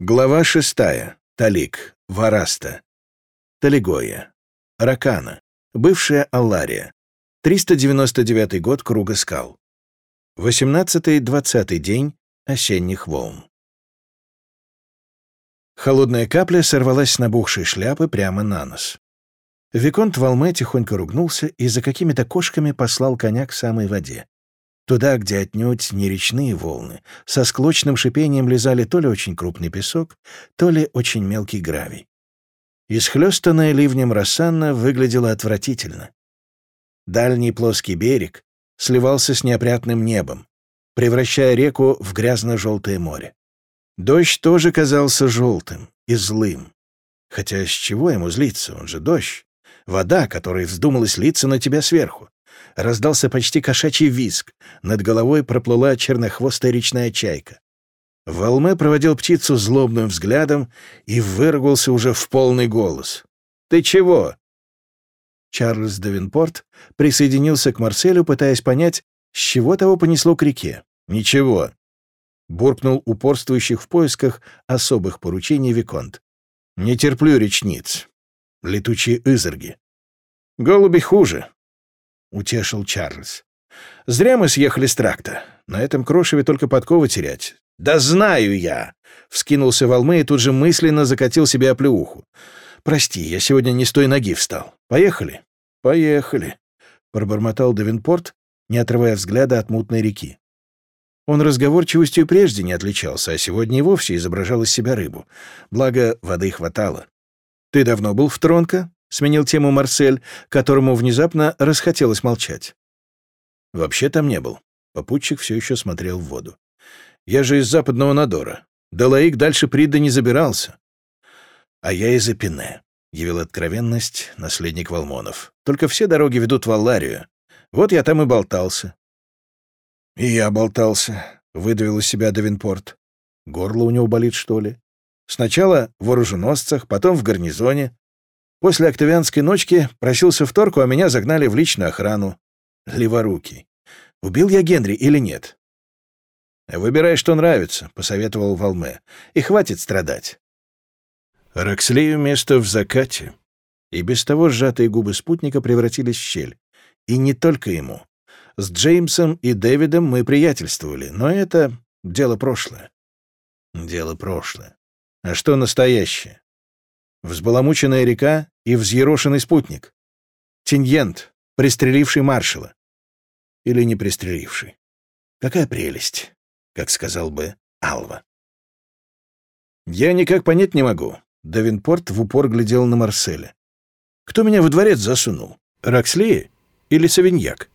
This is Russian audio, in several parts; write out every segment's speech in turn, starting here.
Глава шестая. Талик. Вараста. Талигоя. Ракана. Бывшая Аллария. 399 год Круга скал. 18-20 день осенних волн. Холодная капля сорвалась с набухшей шляпы прямо на нос. Виконт Валме тихонько ругнулся и за какими-то кошками послал коня к самой воде. Туда, где отнюдь не речные волны, со склочным шипением лизали то ли очень крупный песок, то ли очень мелкий гравий. Исхлёстанная ливнем Рассанна выглядела отвратительно. Дальний плоский берег сливался с неопрятным небом, превращая реку в грязно-желтое море. Дождь тоже казался желтым и злым. Хотя с чего ему злиться, он же дождь. Вода, которая вздумалась литься на тебя сверху раздался почти кошачий визг. Над головой проплыла чернохвостая речная чайка. Волме проводил птицу злобным взглядом и выругался уже в полный голос. «Ты чего?» Чарльз Давинпорт присоединился к Марселю, пытаясь понять, с чего того понесло к реке. «Ничего», — буркнул упорствующих в поисках особых поручений Виконт. «Не терплю речниц. Летучие изорги. Голуби хуже. — утешил Чарльз. «Зря мы съехали с тракта. На этом крошеве только подковы терять». «Да знаю я!» — вскинулся Волмы и тут же мысленно закатил себе оплеуху. «Прости, я сегодня не с той ноги встал. Поехали?» «Поехали», — пробормотал Давинпорт, не отрывая взгляда от мутной реки. Он разговорчивостью прежде не отличался, а сегодня и вовсе изображал из себя рыбу. Благо, воды хватало. «Ты давно был в Тронко?» — сменил тему Марсель, которому внезапно расхотелось молчать. «Вообще там не был». Попутчик все еще смотрел в воду. «Я же из западного Надора. Далаик дальше Прида не забирался». «А я из Эпине», — явил откровенность наследник Валмонов. «Только все дороги ведут в Алларию. Вот я там и болтался». «И я болтался», — выдавил из себя Давинпорт. «Горло у него болит, что ли? Сначала в оруженосцах, потом в гарнизоне, После октавианской ночки просился в Торку, а меня загнали в личную охрану. Леворукий. Убил я Генри или нет? «Выбирай, что нравится», — посоветовал Волме. «И хватит страдать». Рокслею место в закате. И без того сжатые губы спутника превратились в щель. И не только ему. С Джеймсом и Дэвидом мы приятельствовали, но это дело прошлое. Дело прошлое. А что настоящее? Взбаламученная река и взъерошенный спутник. Тиньент, пристреливший маршала. Или не пристреливший. Какая прелесть, как сказал бы Алва. Я никак понять не могу. Давинпорт в упор глядел на Марселя. Кто меня во дворец засунул? Роксли или Савиньяк?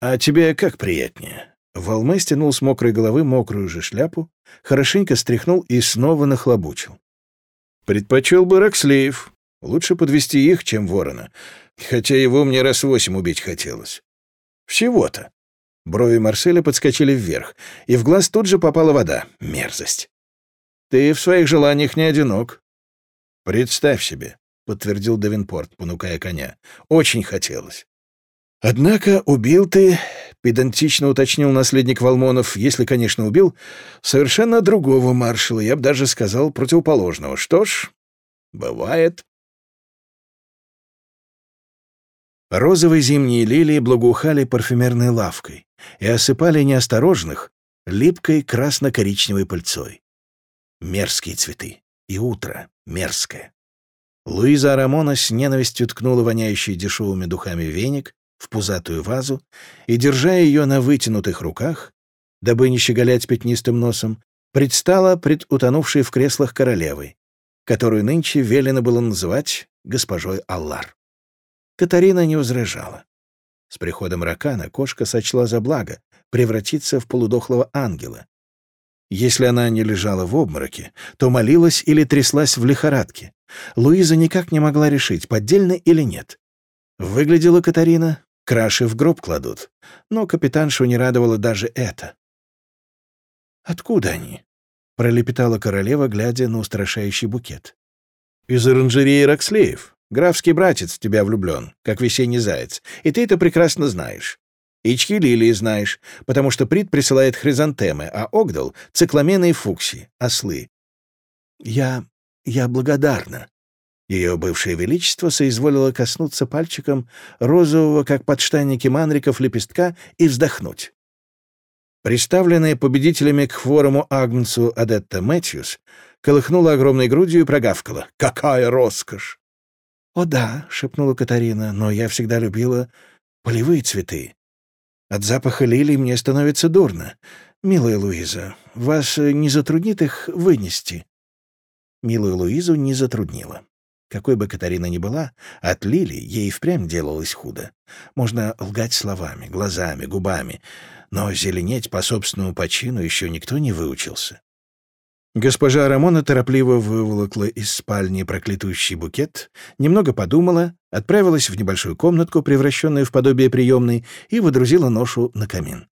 А тебе как приятнее? Волме стянул с мокрой головы мокрую же шляпу, хорошенько стряхнул и снова нахлобучил. Предпочел бы Рокслеев. Лучше подвести их, чем ворона. Хотя его мне раз восемь убить хотелось. Всего-то. Брови Марселя подскочили вверх, и в глаз тут же попала вода. Мерзость. Ты в своих желаниях не одинок. Представь себе, — подтвердил Давинпорт, понукая коня. Очень хотелось. Однако убил ты, — педантично уточнил наследник Валмонов, если, конечно, убил, совершенно другого маршала, я бы даже сказал, противоположного. Что ж, бывает. Розовые зимние лилии благоухали парфюмерной лавкой и осыпали неосторожных липкой красно-коричневой пыльцой. Мерзкие цветы. И утро мерзкое. Луиза Арамона с ненавистью ткнула воняющий дешевыми духами веник в пузатую вазу и, держа ее на вытянутых руках, дабы не щеголять пятнистым носом, предстала пред утонувшей в креслах королевой, которую нынче велено было называть госпожой Аллар. Катарина не возражала. С приходом Ракана кошка сочла за благо превратиться в полудохлого ангела. Если она не лежала в обмороке, то молилась или тряслась в лихорадке. Луиза никак не могла решить, поддельно или нет. Выглядела Катарина Краши в гроб кладут. Но капитаншу не радовало даже это. «Откуда они?» — пролепетала королева, глядя на устрашающий букет. «Из оранжереи Рокслеев. Графский братец в тебя влюблен, как весенний заяц, и ты это прекрасно знаешь. Ички лилии знаешь, потому что Прит присылает хризантемы, а Огдал — цикламены и фукси, ослы. Я... я благодарна». Ее бывшее величество соизволило коснуться пальчиком розового, как подштанники манриков, лепестка и вздохнуть. Представленная победителями к хворому Агнцу Адетта Мэтьюс колыхнула огромной грудью и прогавкала. «Какая роскошь!» «О да», — шепнула Катарина, — «но я всегда любила полевые цветы. От запаха лилий мне становится дурно. Милая Луиза, вас не затруднит их вынести?» Милую Луизу не затруднило. Какой бы Катарина ни была, от Лили ей впрямь делалось худо. Можно лгать словами, глазами, губами, но зеленеть по собственному почину еще никто не выучился. Госпожа Рамона торопливо выволокла из спальни проклятущий букет, немного подумала, отправилась в небольшую комнатку, превращенную в подобие приемной, и водрузила ношу на камин.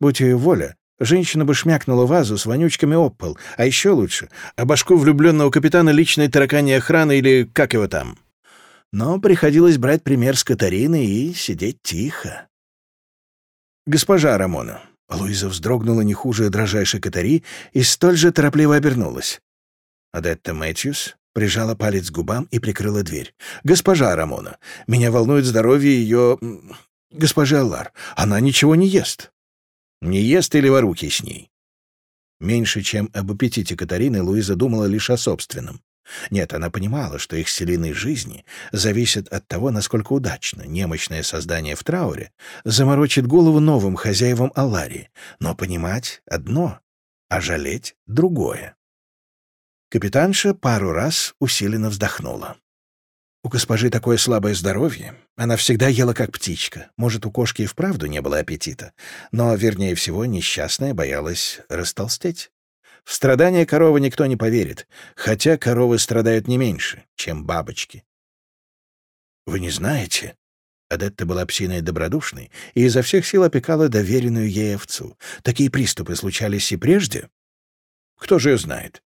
Будь ее воля, Женщина бы шмякнула вазу с вонючками об пол, а еще лучше — о башку влюбленного капитана личной таракани охраны или как его там. Но приходилось брать пример с Катарины и сидеть тихо. «Госпожа Рамона». Луиза вздрогнула не хуже дрожайшей Катари и столь же торопливо обернулась. Адетта Мэтьюс прижала палец к губам и прикрыла дверь. «Госпожа Рамона, меня волнует здоровье ее... госпожи Аллар. Она ничего не ест». Не ест или ворухи с ней? Меньше чем об аппетите Катарины Луиза думала лишь о собственном. Нет, она понимала, что их селиной жизни зависит от того, насколько удачно немощное создание в трауре заморочит голову новым хозяевам Аларии, но понимать — одно, а жалеть — другое. Капитанша пару раз усиленно вздохнула. У госпожи такое слабое здоровье. Она всегда ела как птичка. Может, у кошки и вправду не было аппетита. Но, вернее всего, несчастная боялась растолстеть. В страдания коровы никто не поверит, хотя коровы страдают не меньше, чем бабочки. Вы не знаете? Адетта была псиной добродушной и изо всех сил опекала доверенную ей овцу. Такие приступы случались и прежде? Кто же ее знает?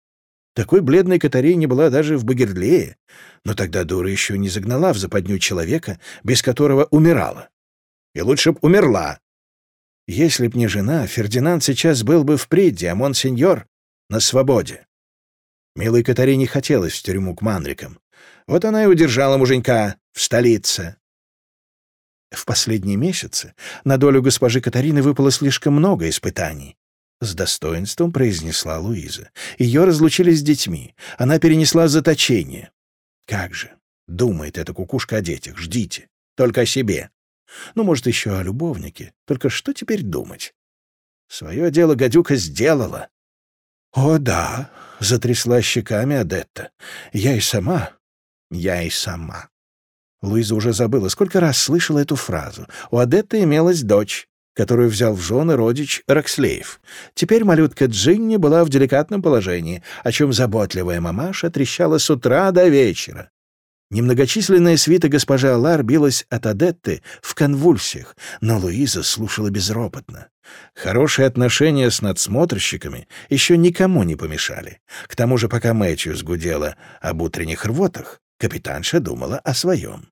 Такой бледной Катарей не была даже в Багерлее, но тогда дура еще не загнала в западню человека, без которого умирала. И лучше б умерла. Если б не жена, Фердинанд сейчас был бы в приде, а монсеньор — на свободе. Милой Катаре не хотелось в тюрьму к манрикам. Вот она и удержала муженька в столице. В последние месяцы на долю госпожи Катарины выпало слишком много испытаний. — с достоинством произнесла Луиза. Ее разлучили с детьми. Она перенесла заточение. Как же, думает эта кукушка о детях. Ждите. Только о себе. Ну, может, еще о любовнике. Только что теперь думать? Свое дело гадюка сделала. «О, да», — затрясла щеками Адетта. «Я и сама, я и сама». Луиза уже забыла, сколько раз слышала эту фразу. У Адетты имелась дочь, которую взял в жены родич Рокслеев. Теперь малютка Джинни была в деликатном положении, о чем заботливая мамаша трещала с утра до вечера. Немногочисленная свита госпожи Алар билась от Адетты в конвульсиях, но Луиза слушала безропотно. Хорошие отношения с надсмотрщиками еще никому не помешали. К тому же, пока Мэтью сгудела об утренних рвотах, капитанша думала о своем.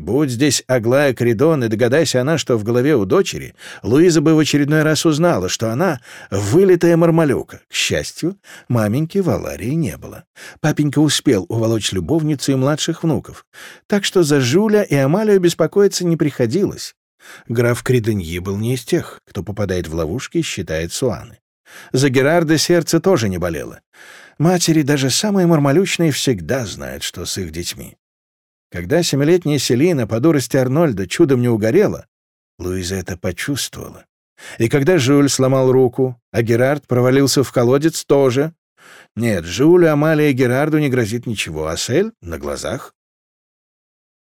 Будь здесь Аглая Кридон, и догадайся она, что в голове у дочери, Луиза бы в очередной раз узнала, что она — вылитая мармалюка. К счастью, маменьки в Аларии не было. Папенька успел уволочь любовницу и младших внуков, так что за Жуля и Амалию беспокоиться не приходилось. Граф Криденьи был не из тех, кто попадает в ловушки и считает суаны. За Герарда сердце тоже не болело. Матери, даже самые мармалючные, всегда знают, что с их детьми. Когда семилетняя Селина по дурости Арнольда чудом не угорела, Луиза это почувствовала. И когда Жюль сломал руку, а Герард провалился в колодец, тоже. Нет, Жюлю, Амалии и Герарду не грозит ничего, а Сель — на глазах.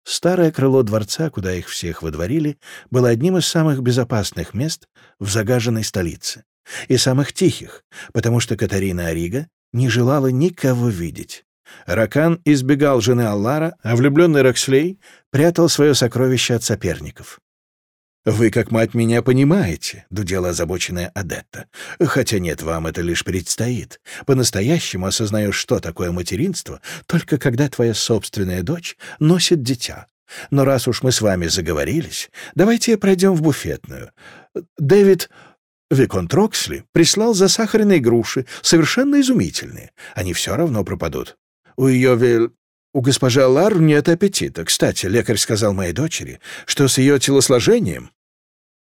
Старое крыло дворца, куда их всех выдворили, было одним из самых безопасных мест в загаженной столице. И самых тихих, потому что Катарина Арига не желала никого видеть. Ракан избегал жены Аллара, а влюбленный Рокслей прятал свое сокровище от соперников. «Вы, как мать, меня понимаете», — дудела озабоченная Адетта. «Хотя нет, вам это лишь предстоит. По-настоящему осознаешь, что такое материнство, только когда твоя собственная дочь носит дитя. Но раз уж мы с вами заговорились, давайте пройдем в буфетную. Дэвид, Виконт Роксли прислал засахаренные груши, совершенно изумительные. Они все равно пропадут. У ее вел... У госпожи Алар нет аппетита. Кстати, лекарь сказал моей дочери, что с ее телосложением...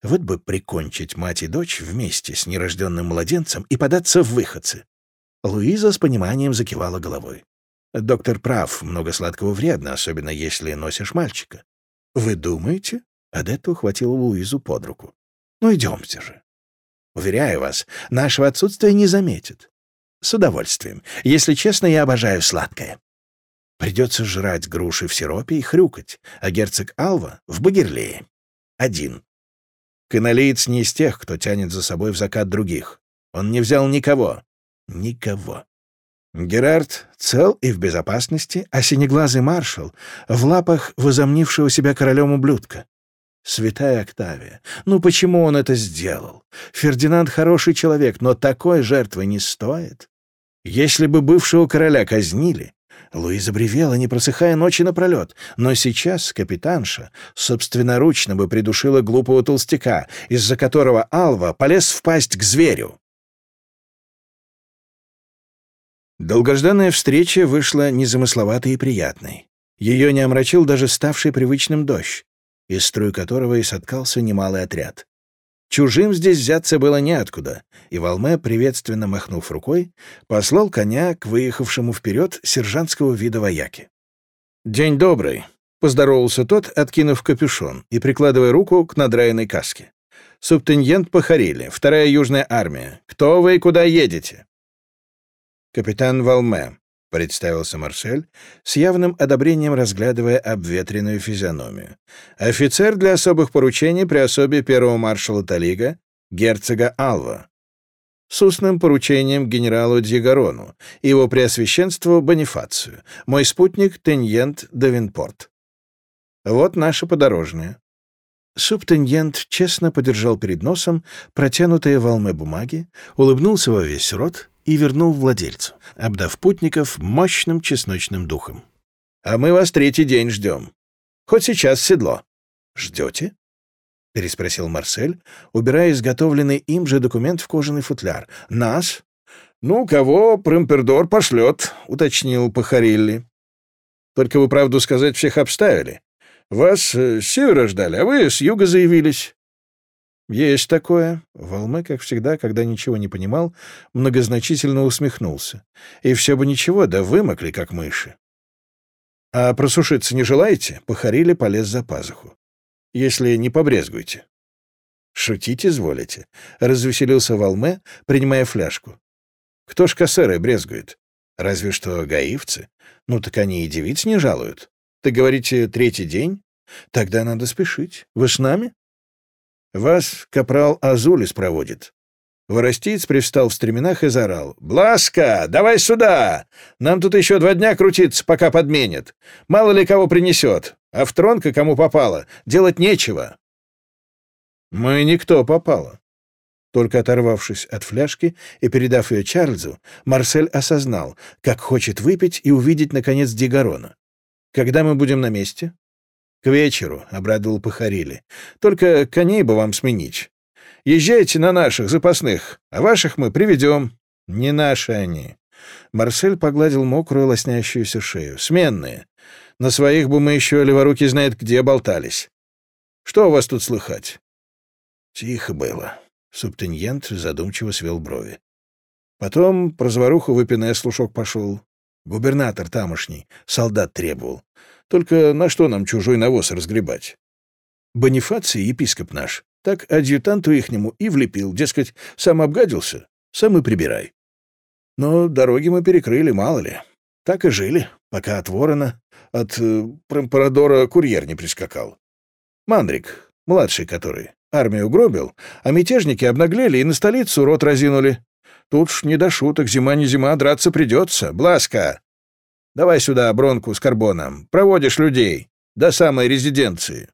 Вот бы прикончить мать и дочь вместе с нерожденным младенцем и податься в выходцы. Луиза с пониманием закивала головой. «Доктор прав, много сладкого вредно, особенно если носишь мальчика». «Вы думаете?» — Адетта ухватила Луизу под руку. «Ну, идемте же. Уверяю вас, нашего отсутствия не заметят. С удовольствием. Если честно, я обожаю сладкое. Придется жрать груши в сиропе и хрюкать, а герцог Алва — в Багерлее. Один. Каналиец не из тех, кто тянет за собой в закат других. Он не взял никого. Никого. Герард цел и в безопасности, а синеглазый маршал в лапах возомнившего себя королем ублюдка. Святая Октавия, ну почему он это сделал? Фердинанд хороший человек, но такой жертвы не стоит. Если бы бывшего короля казнили, Луиза бревела, не просыхая ночи напролет, но сейчас капитанша собственноручно бы придушила глупого толстяка, из-за которого Алва полез впасть к зверю. Долгожданная встреча вышла незамысловатой и приятной. Ее не омрачил даже ставший привычным дождь, из струй которого и соткался немалый отряд. Чужим здесь взяться было неоткуда, и Волме, приветственно махнув рукой, послал коня к выехавшему вперед сержантского вида вояке. «День добрый», — поздоровался тот, откинув капюшон и прикладывая руку к надраенной каске. «Субтеньент Пахарили, вторая южная армия. Кто вы и куда едете?» «Капитан Валме», — представился Марсель, с явным одобрением разглядывая обветренную физиономию. «Офицер для особых поручений при особе первого маршала Талига, герцога Алва, с устным поручением генералу Дьегарону и его преосвященству Бонифацию, мой спутник Теньент Давинпорт. Вот наша подорожная». Субтеньент честно подержал перед носом протянутые волны бумаги, улыбнулся во весь рот и вернул владельцу, обдав путников мощным чесночным духом. «А мы вас третий день ждем. Хоть сейчас седло». «Ждете?» — переспросил Марсель, убирая изготовленный им же документ в кожаный футляр. «Нас?» «Ну, кого Премпердор пошлет», — уточнил Пахарилли. «Только вы, правду сказать, всех обставили. Вас э, с севера ждали, а вы с юга заявились. «Есть такое». Волме, как всегда, когда ничего не понимал, многозначительно усмехнулся. «И все бы ничего, да вымокли, как мыши». «А просушиться не желаете?» — Похарили полез за пазуху. «Если не побрезгуйте». «Шутить изволите?» — развеселился Волме, принимая фляжку. «Кто ж косеры брезгует? Разве что гаивцы. Ну так они и девиц не жалуют. Ты говорите, третий день? Тогда надо спешить. Вы с нами?» Вас капрал Азулис проводит». Воростиец привстал в стременах и заорал. «Бласка, давай сюда! Нам тут еще два дня крутиться, пока подменят. Мало ли кого принесет. А в тронка кому попало, делать нечего». «Мы никто попало». Только оторвавшись от фляжки и передав ее Чарльзу, Марсель осознал, как хочет выпить и увидеть, наконец, Дигарона. «Когда мы будем на месте?» — К вечеру, — обрадовал Пахарили. — Только коней бы вам сменить. Езжайте на наших запасных, а ваших мы приведем. — Не наши они. Марсель погладил мокрую лоснящуюся шею. — Сменные. На своих бы мы еще леворуки знает где болтались. Что у вас тут слыхать? Тихо было. Субтеньент задумчиво свел брови. Потом про заваруху выпиная слушок пошел. Губернатор тамошний солдат требовал. Только на что нам чужой навоз разгребать? Бонифаций, епископ наш, так адъютанту ихнему и влепил, дескать, сам обгадился, сам и прибирай. Но дороги мы перекрыли, мало ли. Так и жили, пока от ворона, от э, курьер не прискакал. Мандрик, младший который, армию гробил, а мятежники обнаглели и на столицу рот разинули. Тут ж не до шуток, зима не зима, драться придется. Бласка, Давай сюда бронку с карбоном. Проводишь людей. До самой резиденции.